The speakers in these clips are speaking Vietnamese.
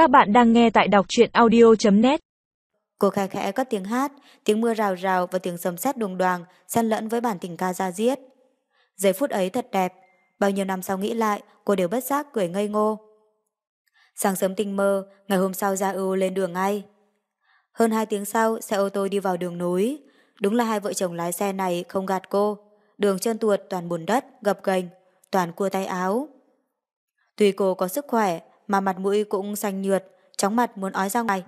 Các bạn đang nghe tại đọc truyện audio.net Cô khẽ khẽ có tiếng hát, tiếng mưa rào rào và tiếng sấm sét đùng đoàng xen lẫn với bản tình ca ra diết. Giây phút ấy thật đẹp, bao nhiêu năm sau nghĩ lại, cô đều bất giác cười ngây ngô. Sáng sớm tinh mơ, ngày hôm sau ra ưu lên đường ngay. Hơn hai tiếng sau, xe ô tô đi vào đường núi. Đúng là hai vợ chồng lái xe này không gạt cô. Đường chân tuột toàn bùn đất, gập ghềnh, toàn cua tay áo. Tuy cô có sức khỏe, mà mặt mũi cũng xanh nhượt, chóng mặt muốn ói ra ngoài.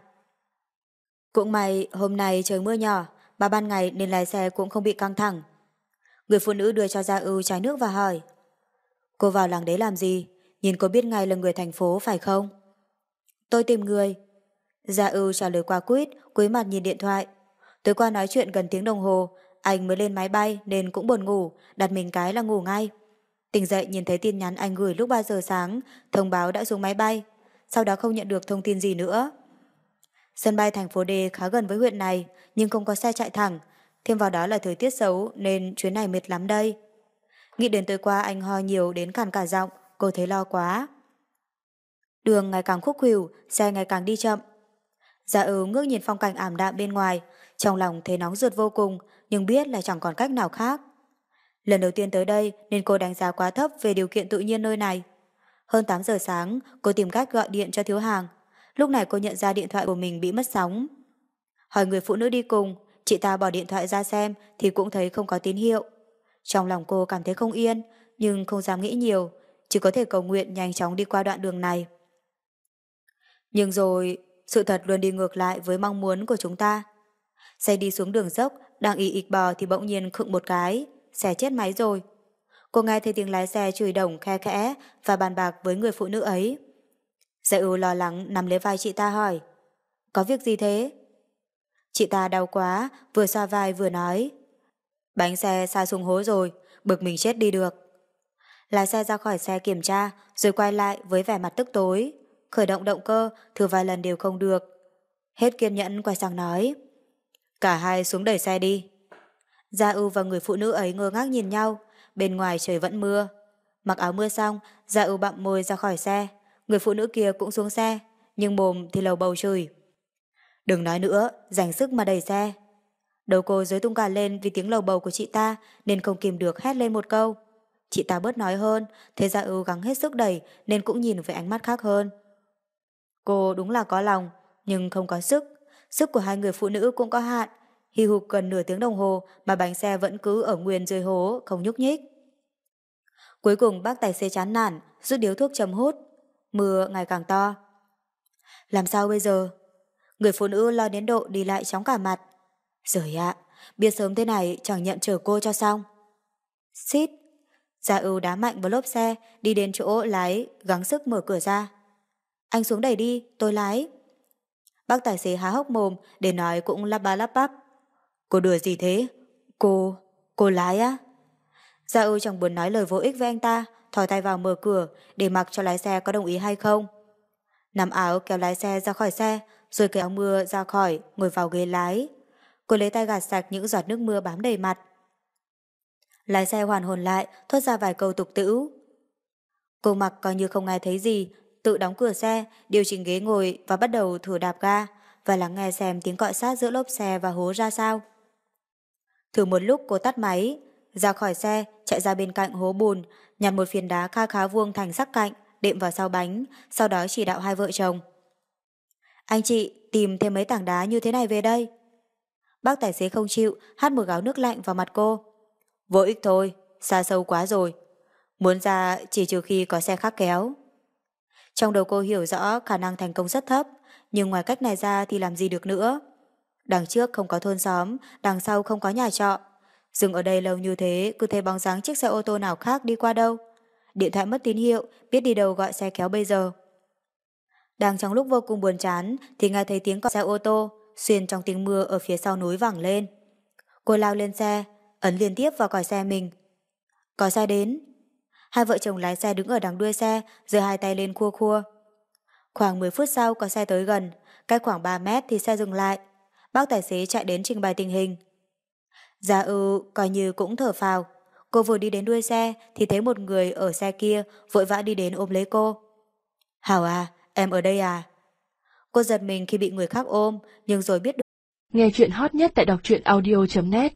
Cũng may hôm nay trời mưa nhỏ, bà ban ngày nên lái xe cũng không bị căng thẳng. Người phụ nữ đưa cho Gia ưu trái nước và hỏi. Cô vào làng đấy làm gì? Nhìn cô biết ngay là người thành phố phải không? Tôi tìm người. Gia ưu trả lời qua quýt, cúi mặt nhìn điện thoại. Tối qua nói chuyện gần tiếng đồng hồ, anh mới lên máy bay nên cũng buồn ngủ, đặt mình cái là ngủ ngay. Tỉnh dậy nhìn thấy tin nhắn anh gửi lúc 3 giờ sáng, thông báo đã xuống máy bay. Sau đó không nhận được thông tin gì nữa. Sân bay thành phố D khá gần với huyện này, nhưng không có xe chạy thẳng. Thêm vào đó là thời tiết xấu nên chuyến này mệt lắm đây. Nghĩ đến tối qua anh ho nhiều đến cản cả giọng, cô thấy lo quá. Đường ngày càng khúc khuỷu, xe ngày càng đi chậm. Dạ ừ ngước nhìn phong cảnh ảm đạm bên ngoài, trong lòng thấy nóng ruột vô cùng, nhưng biết là chẳng còn cách nào khác. Lần đầu tiên tới đây nên cô đánh giá quá thấp về điều kiện tự nhiên nơi này. Hơn 8 giờ sáng, cô tìm cách gọi điện cho thiếu hàng. Lúc này cô nhận ra điện thoại của mình bị mất sóng. Hỏi người phụ nữ đi cùng, chị ta bỏ điện thoại ra xem thì cũng thấy không có tín hiệu. Trong lòng cô cảm thấy không yên, nhưng không dám nghĩ nhiều, chỉ có thể cầu nguyện nhanh chóng đi qua đoạn đường này. Nhưng rồi, sự thật luôn đi ngược lại với mong muốn của chúng ta. Xe đi xuống đường dốc, đang ý ịch bò thì bỗng nhiên khựng một cái, xe chết máy rồi. Cô nghe thấy tiếng lái xe chửi đồng khe khẽ và bàn bạc với người phụ nữ ấy. Giải ưu lo lắng nằm lấy vai chị ta hỏi. Có việc gì thế? Chị ta đau quá, vừa xoa vai vừa nói. Bánh xe xa xuống hố rồi, bực mình chết đi được. Lái xe ra khỏi xe kiểm tra, rồi quay lại với vẻ mặt tức tối. Khởi động động cơ, thử vài lần đều không được. Hết kiên nhẫn quay sang nói. Cả hai xuống đẩy xe đi. Gia ưu và người phụ nữ ấy ngơ ngác nhìn nhau, bên ngoài trời vẫn mưa. Mặc áo mưa xong, Gia ưu bặm môi ra khỏi xe. Người phụ nữ kia cũng xuống xe, nhưng mồm thì lầu bầu chửi. Đừng nói nữa, dành sức mà đẩy xe. Đầu cô dưới tung cả lên vì tiếng lầu bầu của chị ta nên không kìm được hét lên một câu. Chị ta bớt nói hơn, thế Gia ưu gắng hết sức đẩy nên cũng nhìn với ánh mắt khác hơn. Cô đúng là có lòng, nhưng không có sức. Sức của hai người phụ nữ cũng có hạn, hì hục gần nửa tiếng đồng hồ mà bánh xe vẫn cứ ở nguyên dưới hố, không nhúc nhích. Cuối cùng bác tài xế chán nản, rút điếu thuốc chầm hút. Mưa ngày càng to. Làm sao bây giờ? Người phụ nữ lo đến độ đi lại chóng cả mặt. Rồi ạ, biết sớm thế này chẳng nhận chở cô cho xong. Xít. Gia ưu đá mạnh vào lốp xe, đi đến chỗ lái, gắng sức mở cửa ra. Anh xuống đẩy đi, tôi lái. Bác tài xế há hốc mồm để nói cũng lắp ba lắp bắp. Cô đùa gì thế? Cô... cô lái á? Gia ưu chẳng buồn nói lời vô ích với anh ta, thò tay vào mở cửa để mặc cho lái xe có đồng ý hay không. Nằm áo kéo lái xe ra khỏi xe, rồi kéo mưa ra khỏi, ngồi vào ghế lái. Cô lấy tay gạt sạch những giọt nước mưa bám đầy mặt. Lái xe hoàn hồn lại, thốt ra vài câu tục tĩu. Cô mặc coi như không nghe thấy gì, tự đóng cửa xe, điều chỉnh ghế ngồi và bắt đầu thử đạp ga và lắng nghe xem tiếng cọ sát giữa lốp xe và hố ra sao. Thử một lúc cô tắt máy, ra khỏi xe, chạy ra bên cạnh hố bùn, nhặt một phiến đá kha khá vuông thành sắc cạnh, đệm vào sau bánh, sau đó chỉ đạo hai vợ chồng. Anh chị, tìm thêm mấy tảng đá như thế này về đây. Bác tài xế không chịu, hát một gáo nước lạnh vào mặt cô. Vô ích thôi, xa sâu quá rồi. Muốn ra chỉ trừ khi có xe khác kéo. Trong đầu cô hiểu rõ khả năng thành công rất thấp, nhưng ngoài cách này ra thì làm gì được nữa. Đằng trước không có thôn xóm, đằng sau không có nhà trọ. Dừng ở đây lâu như thế, cứ thấy bóng dáng chiếc xe ô tô nào khác đi qua đâu. Điện thoại mất tín hiệu, biết đi đâu gọi xe kéo bây giờ. Đang trong lúc vô cùng buồn chán, thì nghe thấy tiếng còi xe ô tô, xuyên trong tiếng mưa ở phía sau núi vẳng lên. Cô lao lên xe, ấn liên tiếp vào còi xe mình. Có xe đến. Hai vợ chồng lái xe đứng ở đằng đuôi xe, giơ hai tay lên khua khua. Khoảng 10 phút sau có xe tới gần, cách khoảng 3 mét thì xe dừng lại. Bác tài xế chạy đến trình bày tình hình. Gia ư coi như cũng thở phào. Cô vừa đi đến đuôi xe thì thấy một người ở xe kia vội vã đi đến ôm lấy cô. Hảo à, em ở đây à? Cô giật mình khi bị người khác ôm, nhưng rồi biết được. Nghe chuyện hot nhất tại đọc truyện audio.net